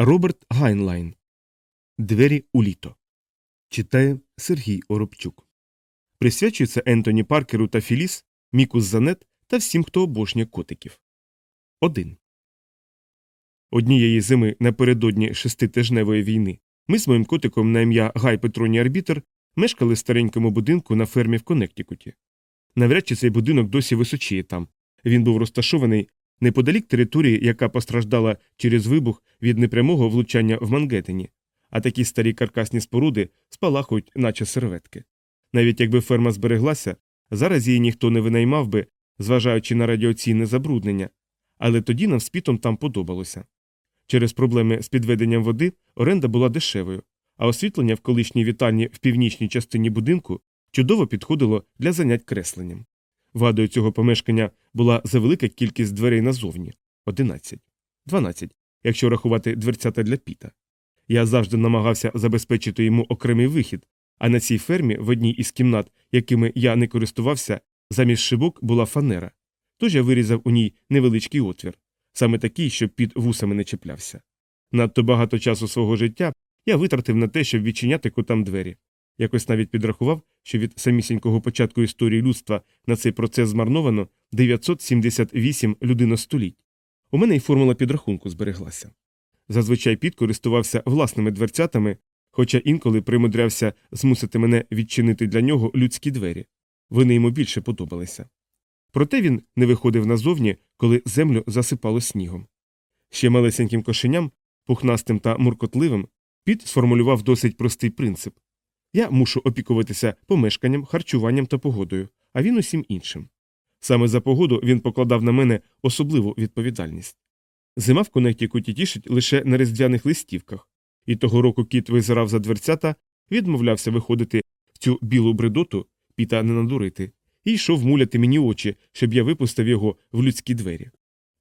Роберт Гайнлайн. Двері у літо. Читає Сергій Оробчук. Присвячується Ентоні Паркеру та Філіс, Міку Занет та всім, хто обожнює котиків. 1. Однієї зими напередодні шеститижневої війни ми з моїм котиком на ім'я Гай Петроні Арбітер мешкали в старенькому будинку на фермі в Коннектикуті. Навряд чи цей будинок досі височіє там. Він був розташований неподалік території, яка постраждала через вибух від непрямого влучання в Мангеттені, а такі старі каркасні споруди спалахують, наче серветки. Навіть якби ферма збереглася, зараз її ніхто не винаймав би, зважаючи на радіаційне забруднення, але тоді нам з пітом там подобалося. Через проблеми з підведенням води оренда була дешевою, а освітлення в колишній вітальні в північній частині будинку чудово підходило для занять кресленням. Вадою цього помешкання була завелика кількість дверей назовні 11, 12, якщо рахувати дверцята для піта. Я завжди намагався забезпечити йому окремий вихід, а на цій фермі, в одній із кімнат, якими я не користувався, замість шибок була фанера. Тож я вирізав у ній невеличкий отвір, саме такий, щоб під вусами не чіплявся. Надто багато часу свого життя я витратив на те, щоб відчиняти котам двері. Якось навіть підрахував, що від самісінького початку історії людства на цей процес змарновано 978 людиностоліть. У мене й формула підрахунку збереглася. Зазвичай піт користувався власними дверцятами, хоча інколи примудрявся змусити мене відчинити для нього людські двері. Вони йому більше подобалися. Проте він не виходив назовні, коли землю засипало снігом. Ще малесеньким кошеням, пухнастим та муркотливим, піт сформулював досить простий принцип я мушу опікуватися помешканням, харчуванням та погодою, а він усім іншим. Саме за погоду він покладав на мене особливу відповідальність. Зима в Коннектікуті тішить лише на різдвяних листівках, і того року кіт визирав за дверцята, відмовлявся виходити в цю білу бредоту, піта не надурити, і йшов муляти мені очі, щоб я випустив його в людські двері.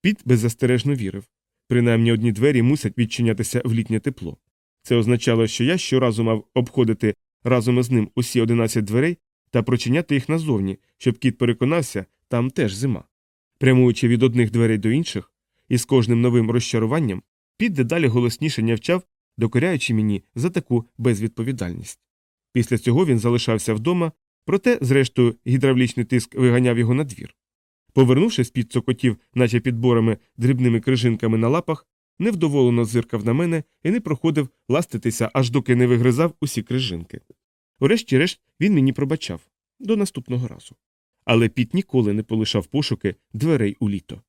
Піт беззастережно вірив. Принаймні одні двері мусять відчинятися в літнє тепло. Це означало, що я щоразу мав обходити разом із ним усі 11 дверей та прочиняти їх назовні, щоб кіт переконався, там теж зима. Прямуючи від одних дверей до інших, і з кожним новим розчаруванням, піт дедалі голосніше нявчав, докоряючи мені за таку безвідповідальність. Після цього він залишався вдома, проте, зрештою, гідравлічний тиск виганяв його на двір. Повернувшись під цокотів, наче підборами дрібними крижинками на лапах, невдоволено зиркав на мене і не проходив ластитися, аж доки не вигризав усі крижинки. Урешті-решт він мені пробачав до наступного разу. Але піт ніколи не полишав пошуки дверей у літо.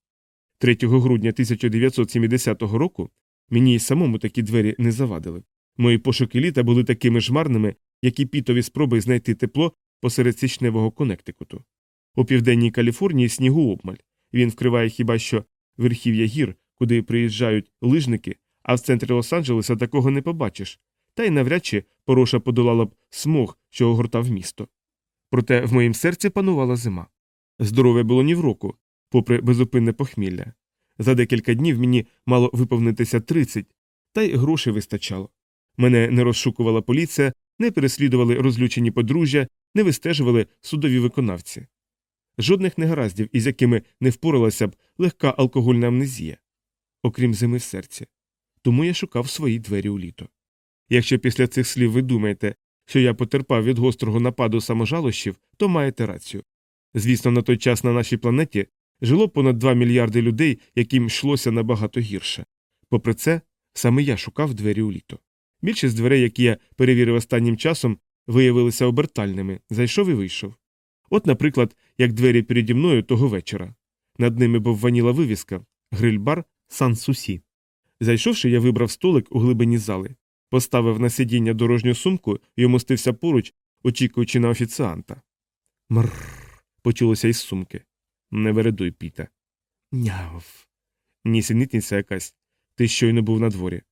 3 грудня 1970 року мені й самому такі двері не завадили. Мої пошуки літа були такими ж марними, як і пітові спроби знайти тепло посеред січневого Коннектикуту. У південній Каліфорнії снігу обмаль. Він вкриває хіба що верхів'я гір, куди приїжджають лижники, а в центрі Лос-Анджелеса такого не побачиш, та й навряд чи пороша подолала б смог, що огортав місто. Проте в моїм серці панувала зима. Здоров'я було ні в року, попри безупинне похмілля. За декілька днів мені мало виповнитися 30, та й грошей вистачало. Мене не розшукувала поліція, не переслідували розлючені подружжя, не вистежували судові виконавці. Жодних негараздів, із якими не впоралася б легка алкогольна амнезія, окрім зими в серці. Тому я шукав свої двері у літо. Якщо після цих слів ви думаєте, що я потерпав від гострого нападу саможалощів, то маєте рацію. Звісно, на той час на нашій планеті жило понад 2 мільярди людей, яким йшлося набагато гірше. Попри це, саме я шукав двері у літо. Більшість дверей, які я перевірив останнім часом, виявилися обертальними, зайшов і вийшов. От, наприклад, як двері переді мною того вечора. Над ними бовваніла вивіска, гриль-бар Сан Сусі. Зайшовши, я вибрав столик у глибині зали, поставив на сидіння дорожню сумку і умостився поруч, очікуючи на офіціанта. Мрррр. почулося із сумки. Не вередуй, піта. Няв. Нісенітниця якась. Ти щойно був на дворі.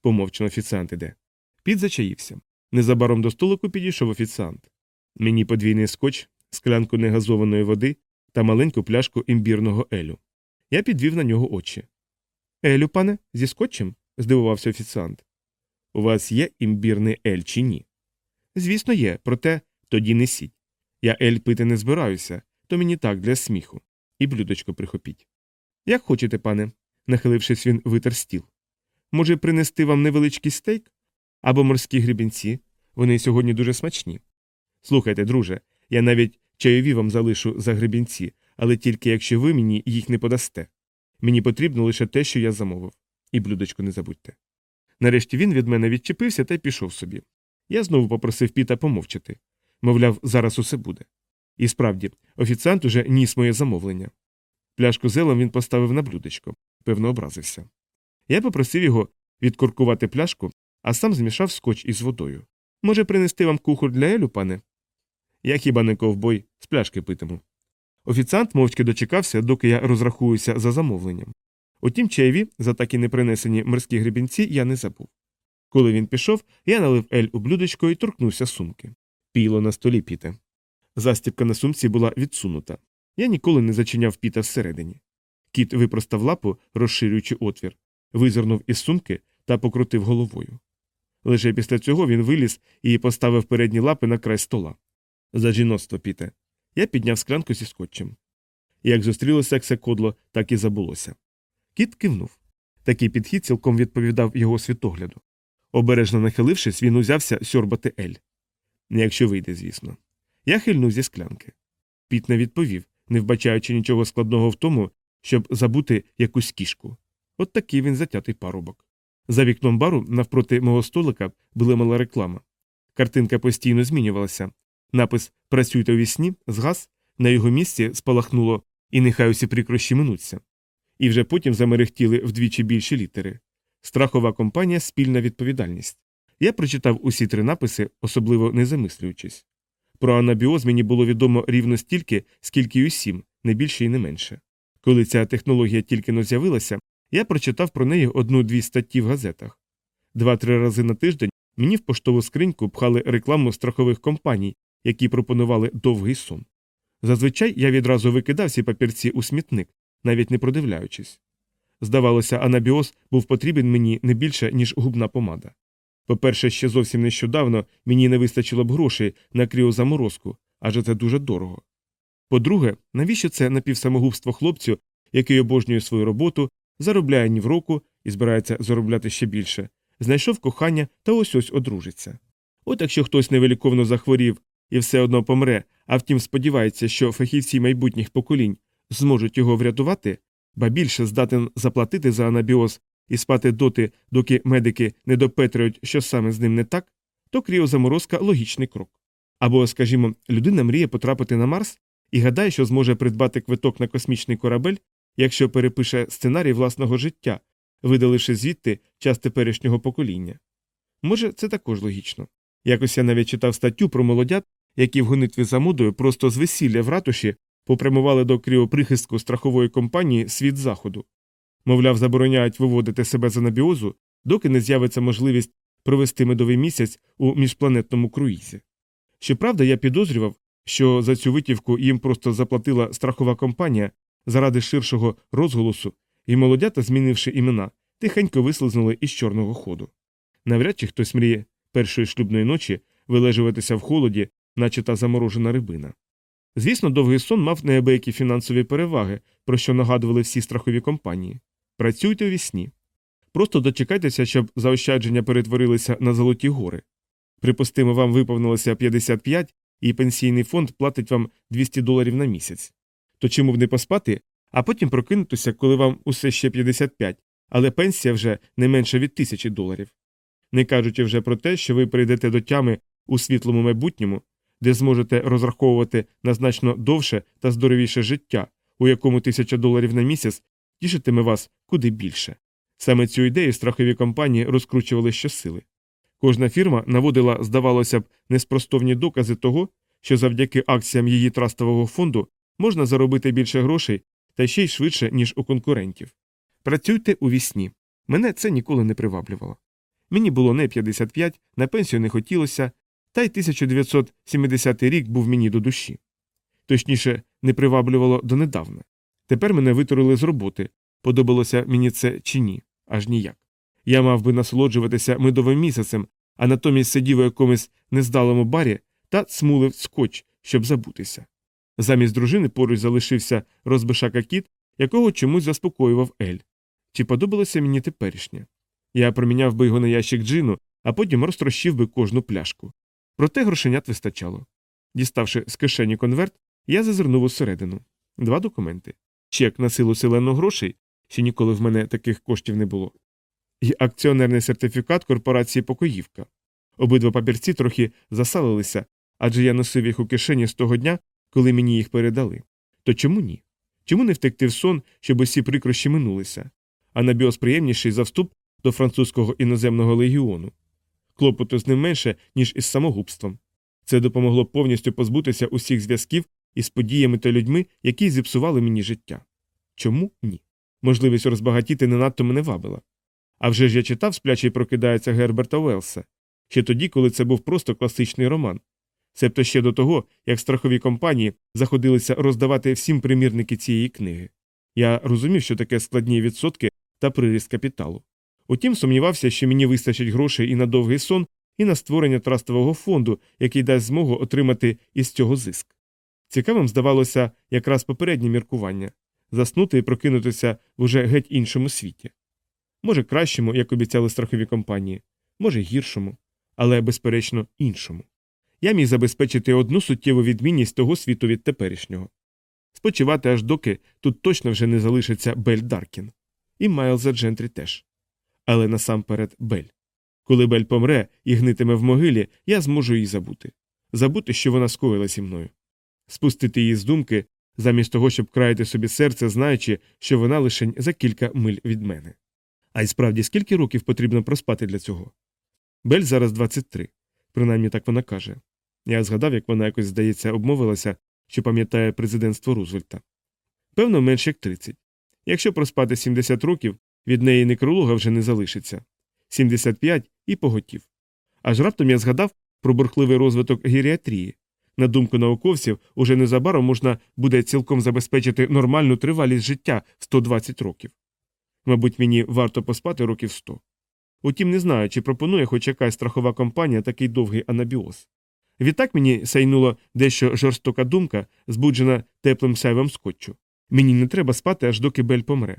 Помовчено офіціант іде. Піт зачаївся. Незабаром до столику підійшов офіціант. Мені подвійний скотч, склянку негазованої води та маленьку пляшку імбірного елю. Я підвів на нього очі. Елю, пане, зі скотчем? здивувався офіціант. У вас є імбірний ель чи ні? Звісно, є, проте тоді несіть. Я ель пити не збираюся, то мені так для сміху. І блюдочко прихопіть. Як хочете, пане, нахилившись, він витер стіл. Може, принести вам невеличкий стейк? Або морські грібінці? Вони сьогодні дуже смачні. Слухайте, друже, я навіть чайові вам залишу за гребінці, але тільки якщо ви мені їх не подасте. Мені потрібно лише те, що я замовив. І блюдечко не забудьте. Нарешті він від мене відчепився та й пішов собі. Я знову попросив Піта помовчати. Мовляв, зараз усе буде. І справді, офіціант уже ніс моє замовлення. Пляшку зелом він поставив на блюдечко, певно, образився. Я попросив його відкуркувати пляшку, а сам змішав скотч із водою. Може, принести вам кухоль для Елю, пане? Я хіба не ковбой, з пляшки питиму. Офіціант мовчки дочекався, доки я розрахуюся за замовленням. Утім, чаєві, за так і не принесені морські гребінці, я не забув. Коли він пішов, я налив ель у блюдечко і торкнувся сумки. Піло на столі піте. Застібка на сумці була відсунута. Я ніколи не зачиняв піта всередині. Кіт випростав лапу, розширюючи отвір, визирнув із сумки та покрутив головою. Лише після цього він виліз і поставив передні лапи на край стола. За жіноцтво, піте. Я підняв склянку зі скотчем. Як зустрілося як кодло, так і забулося. Кіт кивнув. Такий підхід цілком відповідав його світогляду. Обережно нахилившись, він узявся сьорбати ель. Якщо вийде, звісно. Я хильнув зі склянки. Піт не відповів, не вбачаючи нічого складного в тому, щоб забути якусь кішку. От такий він затятий парубок. За вікном бару, навпроти мого столика, блимала реклама. Картинка постійно змінювалася. Напис Працюйте у вісні згас, на його місці спалахнуло, і нехай усі прикрощі минуться. І вже потім замерехтіли вдвічі більші літери. Страхова компанія спільна відповідальність. Я прочитав усі три написи, особливо не замислюючись. Про анабіоз мені було відомо рівно стільки, скільки й усім, не більше і не менше. Коли ця технологія тільки но з'явилася, я прочитав про неї одну-дві статті в газетах. Два-три рази на тиждень мені в поштову скриньку пхали рекламу страхових компаній, які пропонували довгий сон. Зазвичай я відразу викидав ці папірці у смітник, навіть не продивляючись. Здавалося, анабіоз був потрібен мені не більше, ніж губна помада. По-перше, ще зовсім нещодавно мені не вистачило б грошей на кріозаморозку, адже це дуже дорого. По-друге, навіщо це напівсамогубство хлопцю, який обожнює свою роботу, заробляє ні в року і збирається заробляти ще більше, знайшов кохання та ось ось одружиться. От якщо хтось невеликовно захворів і все одно помре, а втім сподівається, що фахівці майбутніх поколінь зможуть його врятувати, ба більше здатен заплатити за анабіоз і спати доти, доки медики не допетрують, що саме з ним не так, то кріозаморозка логічний крок. Або, скажімо, людина мріє потрапити на Марс і гадає, що зможе придбати квиток на космічний корабель, якщо перепише сценарій власного життя, видаливши звідти час теперішнього покоління. Може, це також логічно. Якось я навіть читав статтю про молодят, які в гонитві за модою просто з весілля в ратуші попрямували до кріоприхистку страхової компанії світ заходу. Мовляв, забороняють виводити себе з анабіозу, доки не з'явиться можливість провести медовий місяць у міжпланетному круїзі. Щоправда, я підозрював, що за цю витівку їм просто заплатила страхова компанія заради ширшого розголосу, і молодята, змінивши імена, тихенько вислизнули із чорного ходу. Навряд чи хтось мріє першої шлюбної ночі вилежуватися в холоді, наче та заморожена рибина. Звісно, довгий сон мав неабиякі фінансові переваги, про що нагадували всі страхові компанії. Працюйте у вісні. Просто дочекайтеся, щоб заощадження перетворилися на золоті гори. Припустимо, вам виповнилося 55, і пенсійний фонд платить вам 200 доларів на місяць. То чому б не поспати, а потім прокинутися, коли вам усе ще 55, але пенсія вже не менше від тисячі доларів. Не кажучи вже про те, що ви прийдете до тями у світлому майбутньому, де зможете розраховувати на значно довше та здоровіше життя, у якому тисяча доларів на місяць тішитиме вас куди більше. Саме цю ідею страхові компанії розкручували щосили. Кожна фірма наводила, здавалося б, неспростовні докази того, що завдяки акціям її трастового фонду можна заробити більше грошей та ще й швидше, ніж у конкурентів. Працюйте у вісні. Мене це ніколи не приваблювало. Мені було не 55, на пенсію не хотілося, та й 1970 рік був мені до душі. Точніше, не приваблювало донедавна. Тепер мене витурили з роботи, подобалося мені це чи ні, аж ніяк. Я мав би насолоджуватися медовим місяцем, а натомість сидів у якомусь нездалому барі та цмулив скотч, щоб забутися. Замість дружини поруч залишився розбишака кіт, якого чомусь заспокоював Ель. Чи подобалося мені теперішнє? Я проміняв би його на ящик джину, а потім розтрощив би кожну пляшку. Проте грошенят вистачало. Діставши з кишені конверт, я зазирнув усередину. Два документи. Чек на силу селену грошей, ще ніколи в мене таких коштів не було. І акціонерний сертифікат корпорації Покоївка. Обидва папірці трохи засалилися, адже я носив їх у кишені з того дня, коли мені їх передали. То чому ні? Чому не втекти в сон, щоб усі прикрощі минулися? А набіос приємніший за вступ до французького іноземного легіону. Клопоту з ним менше, ніж із самогубством. Це допомогло повністю позбутися усіх зв'язків із подіями та людьми, які зіпсували мені життя. Чому ні? Можливість розбагатіти не надто мене вабила. А вже ж я читав сплячий прокидається Герберта Уелса, ще тоді, коли це був просто класичний роман. Себто ще до того, як страхові компанії заходилися роздавати всім примірники цієї книги. Я розумів, що таке складні відсотки та приріст капіталу. Утім, сумнівався, що мені вистачить грошей і на довгий сон, і на створення трастового фонду, який дасть змогу отримати із цього зиск. Цікавим здавалося якраз попереднє міркування заснути і прокинутися в уже геть іншому світі. Може, кращому, як обіцяли страхові компанії, може гіршому, але, безперечно, іншому. Я міг забезпечити одну суттєву відмінність того світу від теперішнього. Спочивати аж доки тут точно вже не залишиться Бель Даркін. І Майлза Джентрі теж. Але насамперед Бель. Коли Бель помре і гнитиме в могилі, я зможу її забути. Забути, що вона скоїла зі мною. Спустити її з думки, замість того, щоб краяти собі серце, знаючи, що вона лише за кілька миль від мене. А й справді, скільки років потрібно проспати для цього? Бель зараз 23. Принаймні так вона каже. Я згадав, як вона якось, здається, обмовилася, що пам'ятає президентство Рузвельта. Певно, менш як 30. Якщо проспати 70 років, від неї некролога вже не залишиться. 75 і поготів. Аж раптом я згадав про бурхливий розвиток геріатрії. На думку науковців, уже незабаром можна буде цілком забезпечити нормальну тривалість життя в 120 років. Мабуть, мені варто поспати років 100. Утім, не знаю, чи пропонує хоч якась страхова компанія такий довгий анабіоз. Відтак мені сайнула дещо жорстока думка, збуджена теплим сяйвом скотчу. Мені не треба спати, аж доки Бель помре.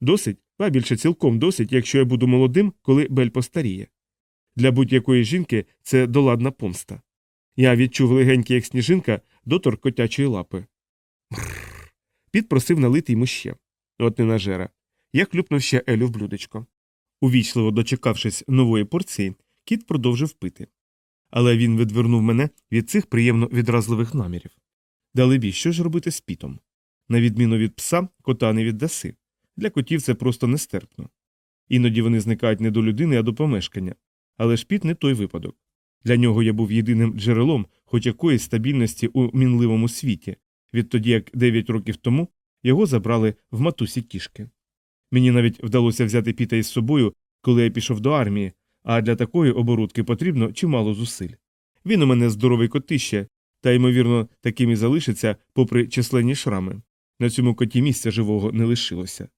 Досить, ба більше цілком досить, якщо я буду молодим, коли Бель постаріє. Для будь-якої жінки це доладна помста. Я відчув легенький, як сніжинка, доторк котячої лапи. Бррр. Піт просив налити йому ще. От не нажера. Я хлюпнув ще Елю в блюдечко. Увічливо дочекавшись нової порції, кіт продовжив пити. Але він відвернув мене від цих приємно відразливих намірів. Далебі, що ж робити з пітом? На відміну від пса, кота не віддаси. Для котів це просто нестерпно. Іноді вони зникають не до людини, а до помешкання. Але ж піт не той випадок. Для нього я був єдиним джерелом хоч якоїсь стабільності у мінливому світі, відтоді як 9 років тому його забрали в матусі кішки. Мені навіть вдалося взяти піта із собою, коли я пішов до армії, а для такої оборудки потрібно чимало зусиль. Він у мене здоровий котище, та, ймовірно, таким і залишиться, попри численні шрами. На цьому коті місця живого не лишилося.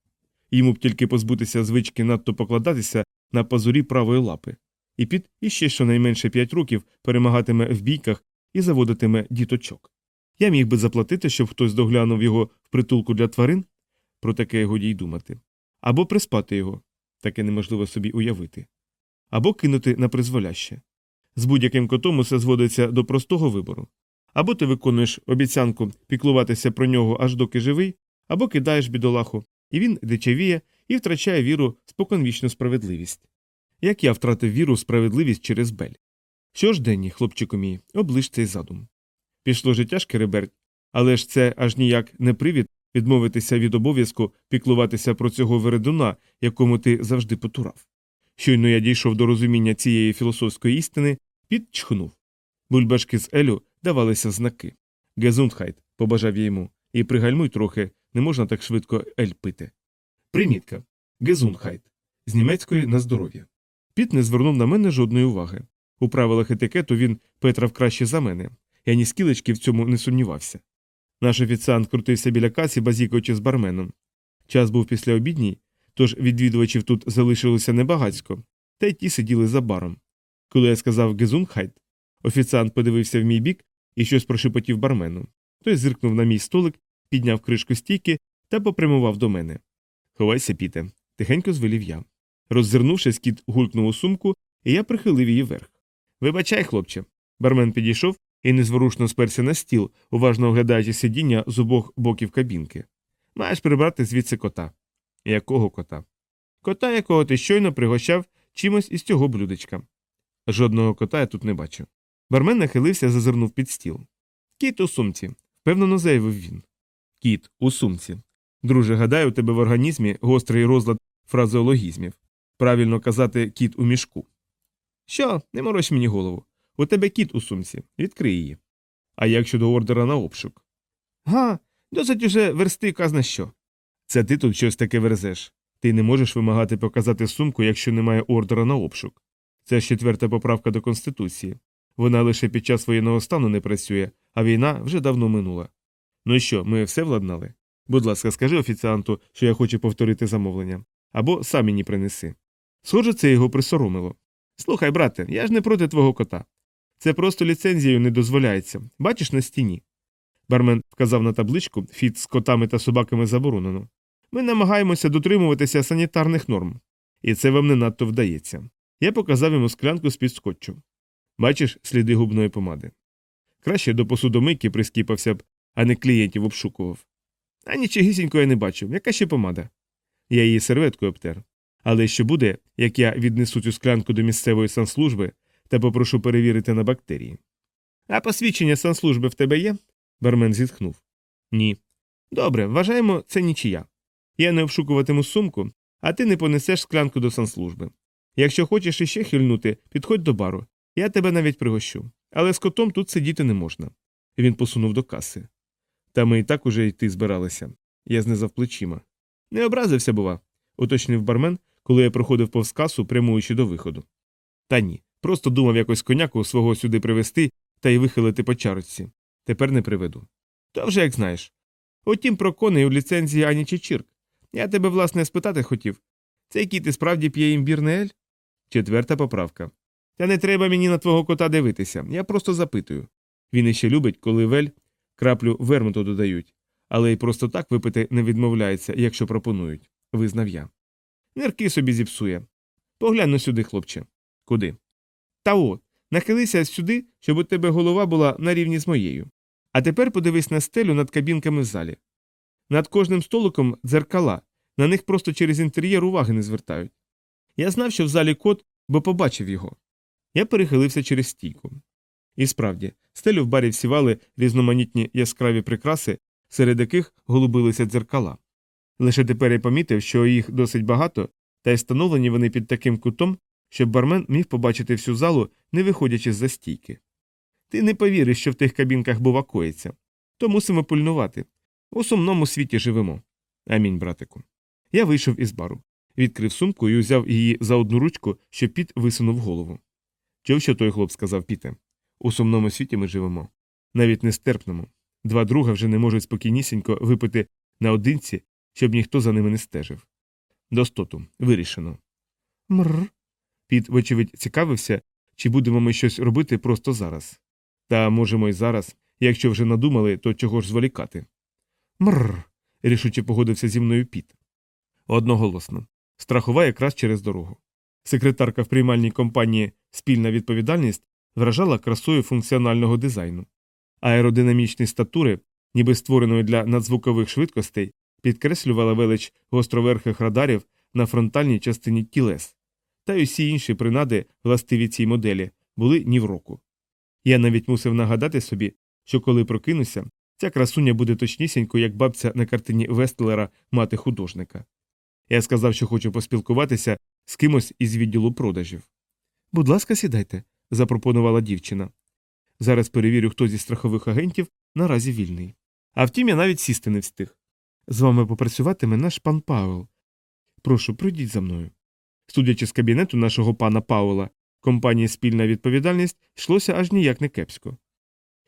Йому б тільки позбутися звички надто покладатися на пазурі правої лапи. І під іще щонайменше п'ять років перемагатиме в бійках і заводитиме діточок. Я міг би заплатити, щоб хтось доглянув його в притулку для тварин, про таке годі й думати, або приспати його, таке неможливо собі уявити, або кинути на призволяще. З будь-яким котом усе зводиться до простого вибору. Або ти виконуєш обіцянку піклуватися про нього аж доки живий, або кидаєш бідолаху, і він дичавіє і втрачає віру в споконвічну справедливість. Як я втратив віру в справедливість через бель. Що ж, денні, хлопчику мій, оближ цей задум. Пішло життя шкереберть, але ж це аж ніяк не привід відмовитися від обов'язку піклуватися про цього вередуна, якому ти завжди потурав. Щойно я дійшов до розуміння цієї філософської істини, підчхнув. Бульбашки з Елю давалися знаки. Гезундхайт, побажав я йому, і пригальмуй трохи, не можна так швидко Ель пити. Примітка. Гезундхайт. З німецької на здоров'я. Піт не звернув на мене жодної уваги. У правилах етикету він петрав краще за мене. Я ні скілечки в цьому не сумнівався. Наш офіціант крутився біля касі, базікаючи з барменом. Час був після обідній, тож відвідувачів тут залишилося небагацько, та й ті сиділи за баром. Коли я сказав Гезунхайт, офіціант подивився в мій бік і щось прошепотів бармену. Той зиркнув на мій столик, підняв кришку стійки та попрямував до мене. Ховайся, піте, тихенько звелів я. Роззирнувшись, кіт гулькнув у сумку, і я прихилив її вверх. Вибачай, хлопче. Бармен підійшов і незворушно сперся на стіл, уважно оглядаючи сидіння з обох боків кабінки. Маєш прибрати звідси кота. Якого кота? Кота, якого ти щойно пригощав чимось із цього блюдечка. Жодного кота я тут не бачу. Бармен нахилився, зазирнув під стіл. Кіт у сумці, впевнено заявив він. Кіт у сумці. Друже, гадаю, у тебе в організмі гострий розлад фразеологізмів. Правильно казати кіт у мішку. Що, не морочь мені голову. У тебе кіт у сумці. Відкрий її. А як щодо ордера на обшук? Га, досить уже версти казна що. Це ти тут щось таке верзеш. Ти не можеш вимагати показати сумку, якщо немає ордера на обшук. Це ж четверта поправка до Конституції. Вона лише під час воєнного стану не працює, а війна вже давно минула. Ну і що, ми все владнали? Будь ласка, скажи офіціанту, що я хочу повторити замовлення, або сам мені принеси. Схоже, це його присоромило. Слухай, брате, я ж не проти твого кота. Це просто ліцензією не дозволяється. Бачиш на стіні. Бармен вказав на табличку фіт з котами та собаками заборонено. Ми намагаємося дотримуватися санітарних норм, і це вам не надто вдається. Я показав йому склянку з під скотчу. Бачиш сліди губної помади. Краще до посудомийки прискіпався б, а не клієнтів обшукував. А нічогісінько я не бачив, яка ще помада. Я її серветкою обтер. Але що буде, як я віднесу цю склянку до місцевої санслужби та попрошу перевірити на бактерії. А посвідчення санслужби в тебе є? Бармен зітхнув. Ні. Добре, вважаємо, це нічия. Я не обшукуватиму сумку, а ти не понесеш склянку до санслужби. Якщо хочеш іще хильнути, підходь до бару. Я тебе навіть пригощу. Але з котом тут сидіти не можна. Він посунув до каси. Та ми і так уже йти збиралися. Я знизав плечима. Не образився, бува, уточнив бармен, коли я проходив повз касу, прямуючи до виходу. Та ні, просто думав якось коняку свого сюди привезти та й вихилити по чарочці. Тепер не приведу. То вже як знаєш. Утім, про коней у ліцензії ані чи чірк. Я тебе, власне, спитати хотів. Це який ти справді п'є імбірний ель? Четверта поправка. Та не треба мені на твого кота дивитися, я просто запитую. Він іще любить, коли вель краплю вермуту додають, але й просто так випити не відмовляється, якщо пропонують, визнав я. Нирки собі зіпсує. Поглянь сюди, хлопче. Куди? Та от, нахилися сюди, щоб у тебе голова була на рівні з моєю. А тепер подивись на стелю над кабінками в залі. Над кожним столиком дзеркала, на них просто через інтер'єр уваги не звертають. Я знав, що в залі кот, бо побачив його. Я перехилився через стійку. І справді, стелю в барі всівали різноманітні яскраві прикраси, серед яких голубилися дзеркала. Лише тепер я помітив, що їх досить багато, та й встановлені вони під таким кутом, щоб бармен міг побачити всю залу, не виходячи з за стійки. Ти не повіриш, що в тих кабінках бува коїться. То мусимо пильнувати. У сумному світі живемо. Амінь, братику. Я вийшов із бару, відкрив сумку і узяв її за одну ручку, щоб піт висунув голову. Чув, що той хлоп сказав Піте? У сумному світі ми живемо. Навіть нестерпному. Два друга вже не можуть спокійнісінько випити наодинці, щоб ніхто за ними не стежив. Достоту вирішено. Мр. Піт, вочевидь, цікавився, чи будемо ми щось робити просто зараз. Та можемо й зараз, якщо вже надумали, то чого ж зволікати. Мр. рішуче погодився зі мною Піт. Одноголосно. Страхова якраз через дорогу. Секретарка в приймальній компанії Спільна відповідальність вражала красою функціонального дизайну. Аеродинамічні статури, ніби створеної для надзвукових швидкостей, підкреслювала велич гостроверхих радарів на фронтальній частині тілес, та й усі інші принади, властиві цій моделі, були ні в року. Я навіть мусив нагадати собі, що коли прокинуся, ця красуня буде точнісінько, як бабця на картині Вестлера мати художника. Я сказав, що хочу поспілкуватися з кимось із відділу продажів. Будь ласка, сідайте, запропонувала дівчина. Зараз перевірю, хто зі страхових агентів наразі вільний. А втім, я навіть сісти не встиг. З вами попрацюватиме наш пан Пауел. Прошу, пройдіть за мною. Судячи з кабінету нашого пана Пауела, компанії спільна відповідальність йшлося аж ніяк не кепсько.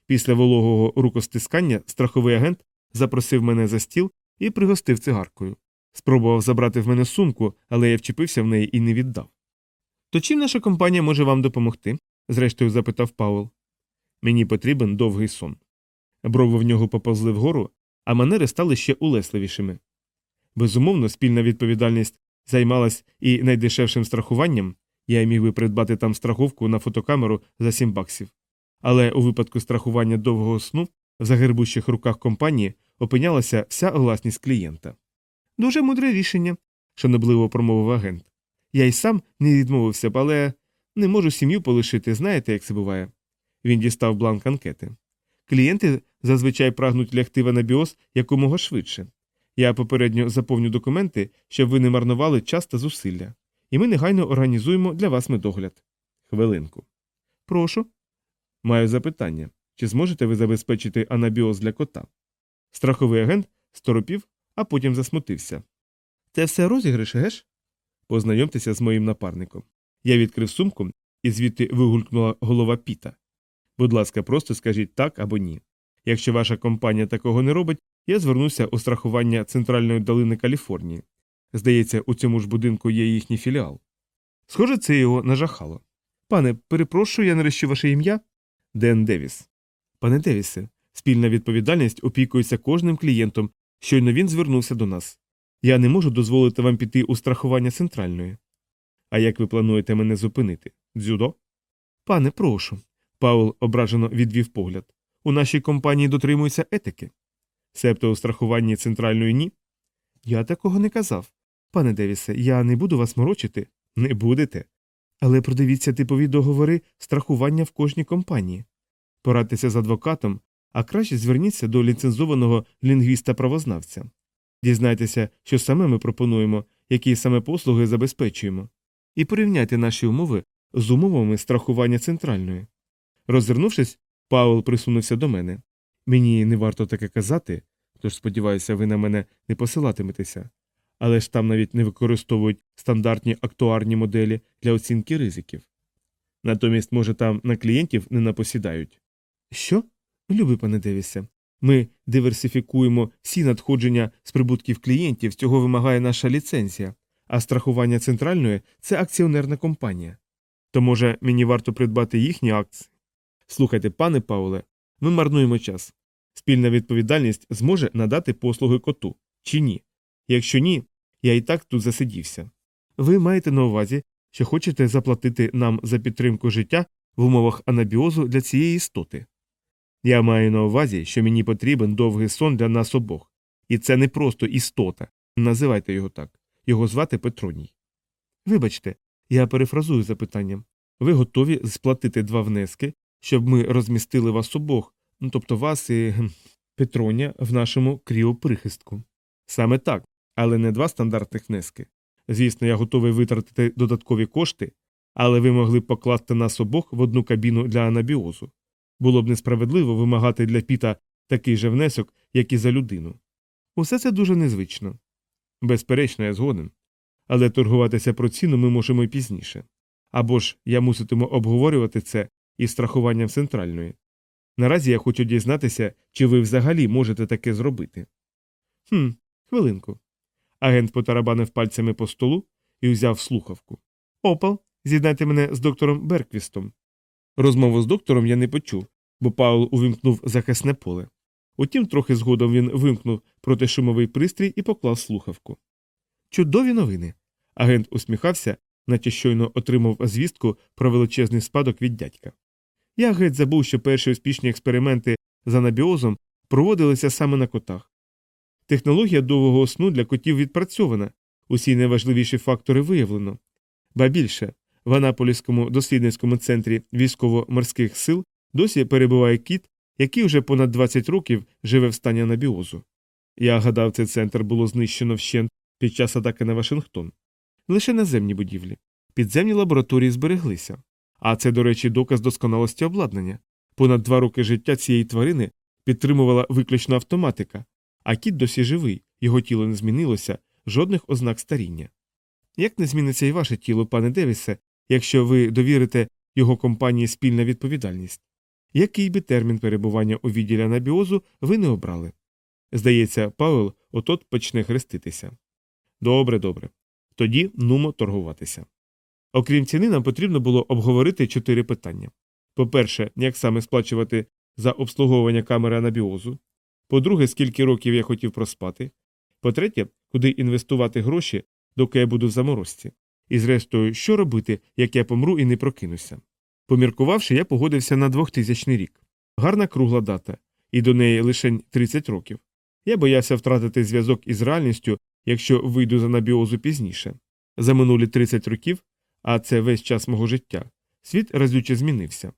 Після вологого рукостискання страховий агент запросив мене за стіл і пригостив цигаркою. Спробував забрати в мене сумку, але я вчепився в неї і не віддав. То чим наша компанія може вам допомогти? Зрештою запитав Пауел. Мені потрібен довгий сон. Брови в нього поповзли вгору, а манери стали ще улесливішими. Безумовно, спільна відповідальність займалась і найдешевшим страхуванням, я міг би придбати там страховку на фотокамеру за 7 баксів. Але у випадку страхування довгого сну в загербущих руках компанії опинялася вся власність клієнта. Дуже мудре рішення, шанобливо промовив агент. Я й сам не відмовився б, але не можу сім'ю полишити, знаєте, як це буває. Він дістав бланк анкети. Клієнти зазвичай прагнуть лягти в анабіоз якомога швидше. Я попередньо заповню документи, щоб ви не марнували час та зусилля. І ми негайно організуємо для вас медогляд. Хвилинку. Прошу. Маю запитання. Чи зможете ви забезпечити анабіоз для кота? Страховий агент сторопів, а потім засмутився. Це все розіграш, геш? Познайомтеся з моїм напарником. Я відкрив сумку, і звідти вигулькнула голова піта. Будь ласка, просто скажіть так або ні. Якщо ваша компанія такого не робить, я звернуся у страхування Центральної долини Каліфорнії. Здається, у цьому ж будинку є їхній філіал. Схоже, це його нажахало. Пане, перепрошую, я нарешті ваше ім'я? Ден Девіс. Пане Девісе, спільна відповідальність опікується кожним клієнтом, щойно він звернувся до нас. Я не можу дозволити вам піти у страхування центральної. А як ви плануєте мене зупинити? Дзюдо? Пане, прошу. Паул ображено відвів погляд. У нашій компанії дотримуються етики. Себто у страхуванні центральної ні? Я такого не казав. Пане Девісе, я не буду вас морочити. Не будете. Але продивіться типові договори страхування в кожній компанії. Порадьтеся з адвокатом, а краще зверніться до ліцензованого лінгвіста-правознавця. Дізнайтеся, що саме ми пропонуємо, які саме послуги забезпечуємо, і порівняйте наші умови з умовами страхування центральної. Розвернувшись, Паул присунувся до мене. Мені не варто таке казати, тож сподіваюся, ви на мене не посилатиметеся. Але ж там навіть не використовують стандартні актуарні моделі для оцінки ризиків. Натомість, може, там на клієнтів не напосідають. Що? Любий пане Девісе, ми диверсифікуємо всі надходження з прибутків клієнтів, цього вимагає наша ліцензія, а страхування центральної це акціонерна компанія. То, може, мені варто придбати їхні акції? Слухайте, пане Пауле, ми марнуємо час. Спільна відповідальність зможе надати послуги коту чи ні? Якщо ні, я і так тут засидівся. Ви маєте на увазі, що хочете заплатити нам за підтримку життя в умовах анабіозу для цієї істоти. Я маю на увазі, що мені потрібен довгий сон для нас обох. І це не просто істота. Називайте його так. Його звати Петроній. Вибачте, я перефразую запитання. Ви готові сплатити два внески, щоб ми розмістили вас обох, ну тобто вас і гм, Петроня в нашому кріоприхистку. Саме так, але не два стандартних внески. Звісно, я готовий витратити додаткові кошти, але ви могли б покласти нас обох в одну кабіну для анабіозу. Було б несправедливо вимагати для піта такий же внесок, як і за людину. Усе це дуже незвично. Безперечно, я згоден. Але торгуватися про ціну ми можемо і пізніше. Або ж я муситиму обговорювати це із страхуванням центральної. Наразі я хочу дізнатися, чи ви взагалі можете таке зробити. Хм, хвилинку. Агент потарабанив пальцями по столу і взяв слухавку. Опал, з'єднайте мене з доктором Берквістом. Розмову з доктором я не почув, бо Паул увімкнув захисне поле. Утім, трохи згодом він вимкнув протишумовий пристрій і поклав слухавку. Чудові новини. Агент усміхався, наче щойно отримав звістку про величезний спадок від дядька. Я геть забув, що перші успішні експерименти з анабіозом проводилися саме на котах. Технологія довгого сну для котів відпрацьована, усі найважливіші фактори виявлено. Ба більше, в Анаполіському дослідницькому центрі військово-морських сил досі перебуває кіт, який вже понад 20 років живе в стані анабіозу. Я гадав, цей центр було знищено вщент під час атаки на Вашингтон. Лише наземні будівлі. Підземні лабораторії збереглися. А це, до речі, доказ досконалості обладнання. Понад два роки життя цієї тварини підтримувала виключно автоматика, а кіт досі живий, його тіло не змінилося, жодних ознак старіння. Як не зміниться і ваше тіло, пане Девісе, якщо ви довірите його компанії спільна відповідальність? Який би термін перебування у відділі анабіозу ви не обрали? Здається, Пауел отот почне хреститися. Добре, добре. Тоді нумо торгуватися. Окрім ціни, нам потрібно було обговорити чотири питання. По-перше, як саме сплачувати за обслуговування камери анабіозу. По-друге, скільки років я хотів проспати. По-третє, куди інвестувати гроші доки я буду в заморозці. І зрештою, що робити, як я помру і не прокинуся. Поміркувавши, я погодився на 2000 рік. Гарна кругла дата, і до неї лише 30 років. Я боявся втратити зв'язок із реальністю, якщо вийду з анабіозу пізніше. За минулі 30 років, а це весь час мого життя, світ разюче змінився.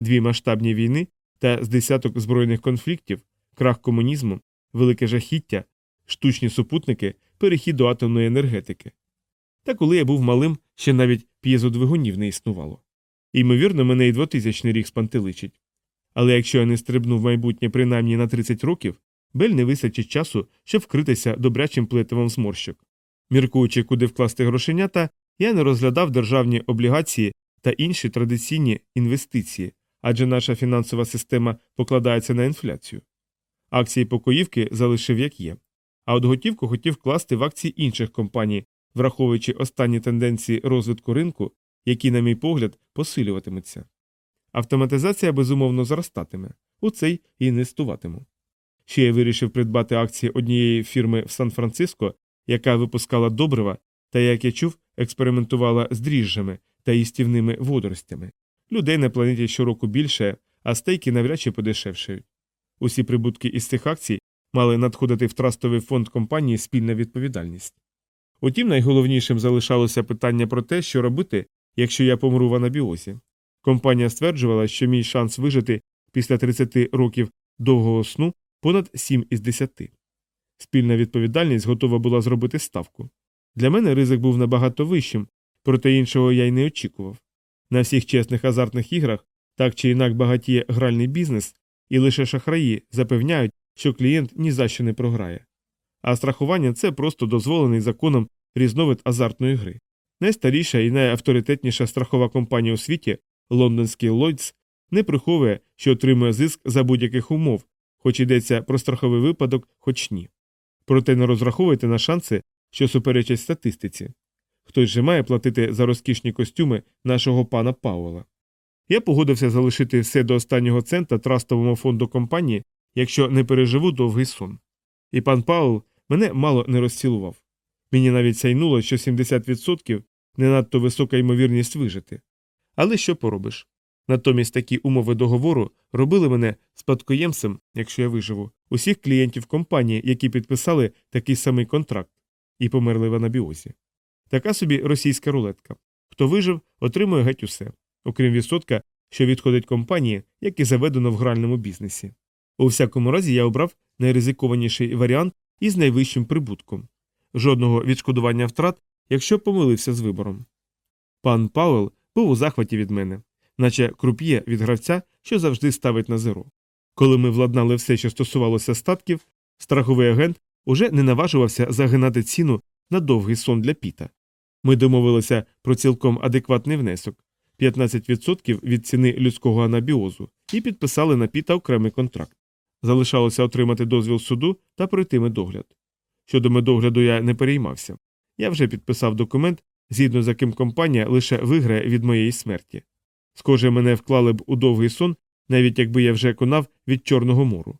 Дві масштабні війни та з десяток збройних конфліктів, крах комунізму, велике жахіття, штучні супутники, перехід до атомної енергетики. Та коли я був малим, ще навіть п'єзодвигунів не існувало. Ймовірно, мене і 2000 рік спантеличить. Але якщо я не стрибну в майбутнє принаймні на 30 років, Бель не вистачить часу, щоб вкритися добрячим плетивом зморщок. Міркуючи, куди вкласти грошенята, я не розглядав державні облігації та інші традиційні інвестиції, адже наша фінансова система покладається на інфляцію. Акції покоївки залишив як є, а от готівку хотів вкласти в акції інших компаній, враховуючи останні тенденції розвитку ринку, які, на мій погляд, посилюватимуться. Автоматизація безумовно зростатиме, у цей і інвестуватиму. Ще я вирішив придбати акції однієї фірми в Сан-Франциско, яка випускала добрива та, як я чув, експериментувала з дріжджами та їстівними водоростями. Людей на планеті щороку більше, а стейки навряд чи подешевшають. Усі прибутки із цих акцій мали надходити в трастовий фонд компанії спільна відповідальність. Утім, найголовнішим залишалося питання про те, що робити, якщо я помру в анабіозі. Компанія стверджувала, що мій шанс вижити після 30 років довгого сну понад 7 із 10. Спільна відповідальність готова була зробити ставку. Для мене ризик був набагато вищим, проте іншого я й не очікував. На всіх чесних азартних іграх так чи інак багатіє гральний бізнес, і лише шахраї запевняють, що клієнт ні за що не програє. А страхування це просто дозволений законом різновид азартної гри. Найстаріша і найавторитетніша страхова компанія у світі, лондонський Lloyds, не приховує, що отримує зиск за будь-яких умов, хоч йдеться про страховий випадок, хоч ні. Проте не розраховуйте на шанси, що суперечать статистиці. Хтось же має платити за розкішні костюми нашого пана Пауела. Я погодився залишити все до останнього цента трастовому фонду компанії, якщо не переживу довгий сон. І пан Пауел мене мало не розцілував. Мені навіть сяйнуло, що 70% не надто висока ймовірність вижити. Але що поробиш? Натомість такі умови договору робили мене спадкоємцем, якщо я виживу, усіх клієнтів компанії, які підписали такий самий контракт, і померли в анабіозі. Така собі російська рулетка. Хто вижив, отримує геть усе, окрім відсотка, що відходить компанії, як і заведено в гральному бізнесі. У всякому разі, я обрав найризикованіший варіант із найвищим прибутком жодного відшкодування втрат, якщо помилився з вибором. Пан Пауел був у захваті від мене, наче круп'є від гравця, що завжди ставить на зеро. Коли ми владнали все, що стосувалося статків, страховий агент уже не наважувався загинати ціну на довгий сон для піта. Ми домовилися про цілком адекватний внесок 15% від ціни людського анабіозу і підписали на піта окремий контракт. Залишалося отримати дозвіл суду та пройти медогляд. Щодо медогляду я не переймався. Я вже підписав документ, згідно з яким компанія лише виграє від моєї смерті. Схоже, мене вклали б у довгий сон, навіть якби я вже конав від Чорного мору.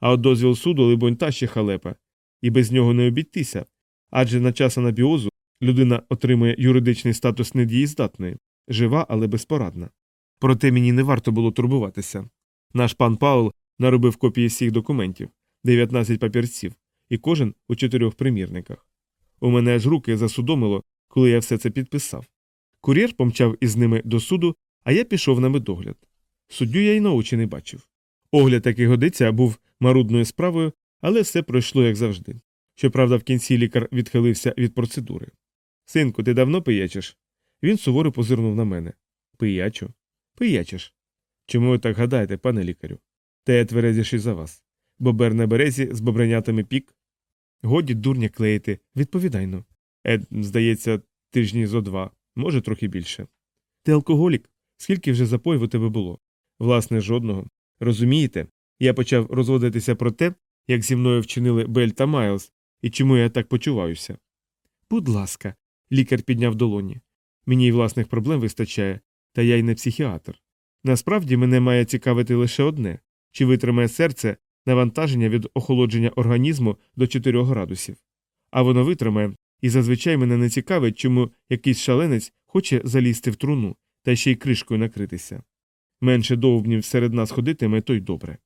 А от дозвіл суду, либонь, та ще халепа, і без нього не обійтися. Адже на час анабіозу людина отримує юридичний статус недієздатної, жива, але безпорадна. Проте мені не варто було турбуватися. Наш пан Паул наробив копії всіх документів 19 папірців, і кожен у чотирьох примірниках. У мене аж руки засудомило, коли я все це підписав. Кур'єр помчав із ними до суду, а я пішов на медогляд. Суддю я й на очі не бачив. Огляд, який годиться, був марудною справою, але все пройшло як завжди. Щоправда, в кінці лікар відхилився від процедури. Синку, ти давно пиячиш? Він суворо позирнув на мене. Пиячу. Пиячиш. Чому ви так гадаєте, пане лікарю? Та я тверезіший за вас. Бобер на березі з бобренятами пік. Годі дурня клеїти, відповідайно. Ед, здається, тижні зо два, може, трохи більше. Ти алкоголік? Скільки вже запоїв у тебе було? Власне, жодного. Розумієте, я почав розводитися про те, як зі мною вчинили Бель та Майлз, і чому я так почуваюся. Будь ласка, лікар підняв долоні. Мені й власних проблем вистачає, та я й не психіатр. Насправді мене має цікавити лише одне чи витримає серце навантаження від охолодження організму до 4 градусів. А воно витримає, і зазвичай мене не цікавить, чому якийсь шаленець хоче залізти в труну та ще й кришкою накритися. Менше довбнів серед нас ходитиме, то й добре.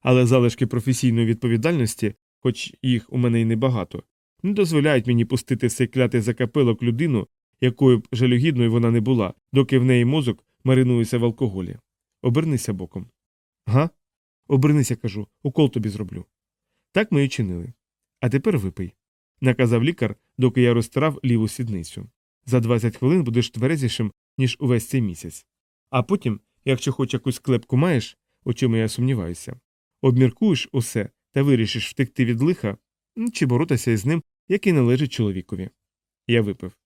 Але залишки професійної відповідальності, хоч їх у мене й небагато, не дозволяють мені пустити цей клятий закапелок людину, якою б жалюгідною вона не була, доки в неї мозок маринується в алкоголі. Обернися боком. Га? Обернися, кажу, укол тобі зроблю. Так ми і чинили. А тепер випий, наказав лікар, доки я розтирав ліву сідницю. За 20 хвилин будеш тверезішим, ніж увесь цей місяць. А потім, якщо хоч якусь клепку маєш, у чому я сумніваюся, обміркуєш усе та вирішиш втекти від лиха чи боротися із ним, який належить чоловікові. Я випив.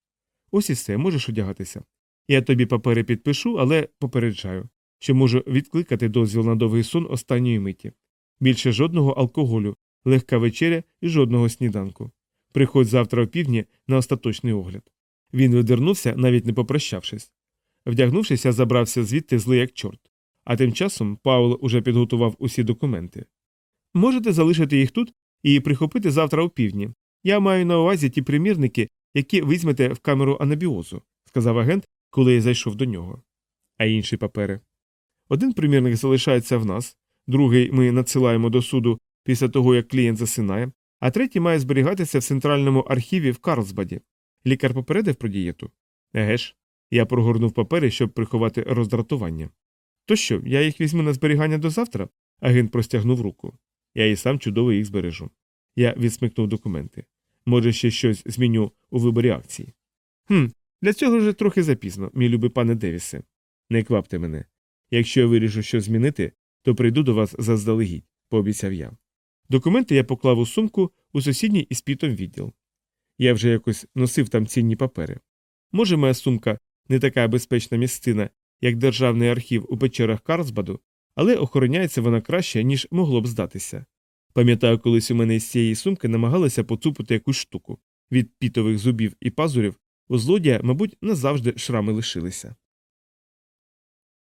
Ось і все, можеш одягатися. Я тобі папери підпишу, але попереджаю, що можу відкликати дозвіл на довгий сон останньої миті. Більше жодного алкоголю, легка вечеря і жодного сніданку. Приходь завтра опівдні на остаточний огляд. Він видернувся, навіть не попрощавшись. Вдягнувшись, я забрався звідти злий як чорт. А тим часом Паул уже підготував усі документи. Можете залишити їх тут і прихопити завтра опівдні. Я маю на увазі ті примірники, які візьмете в камеру анабіозу, сказав агент, коли я зайшов до нього. А інші папери. Один примірник залишається в нас, другий ми надсилаємо до суду після того, як клієнт засинає, а третій має зберігатися в центральному архіві в Карлсбаді. Лікар попередив про дієту. Еге ж, я прогорнув папери, щоб приховати роздратування. То що, я їх візьму на зберігання до завтра? Агент простягнув руку. Я і сам чудово їх збережу. Я відсмикнув документи. Може, ще щось зміню у виборі акції. Хм, для цього вже трохи запізно, мій любий пане Девісе. Не квапте мене. Якщо я вирішу що змінити, то прийду до вас заздалегідь, пообіцяв я. Документи я поклав у сумку у сусідній із пітом відділ. Я вже якось носив там цінні папери. Може, моя сумка не така безпечна місцина, як державний архів у печерах Карлсбаду, але охороняється вона краще, ніж могло б здатися. Пам'ятаю, колись у мене із цієї сумки намагалися поцупити якусь штуку. Від пітових зубів і пазурів у злодія, мабуть, назавжди шрами лишилися.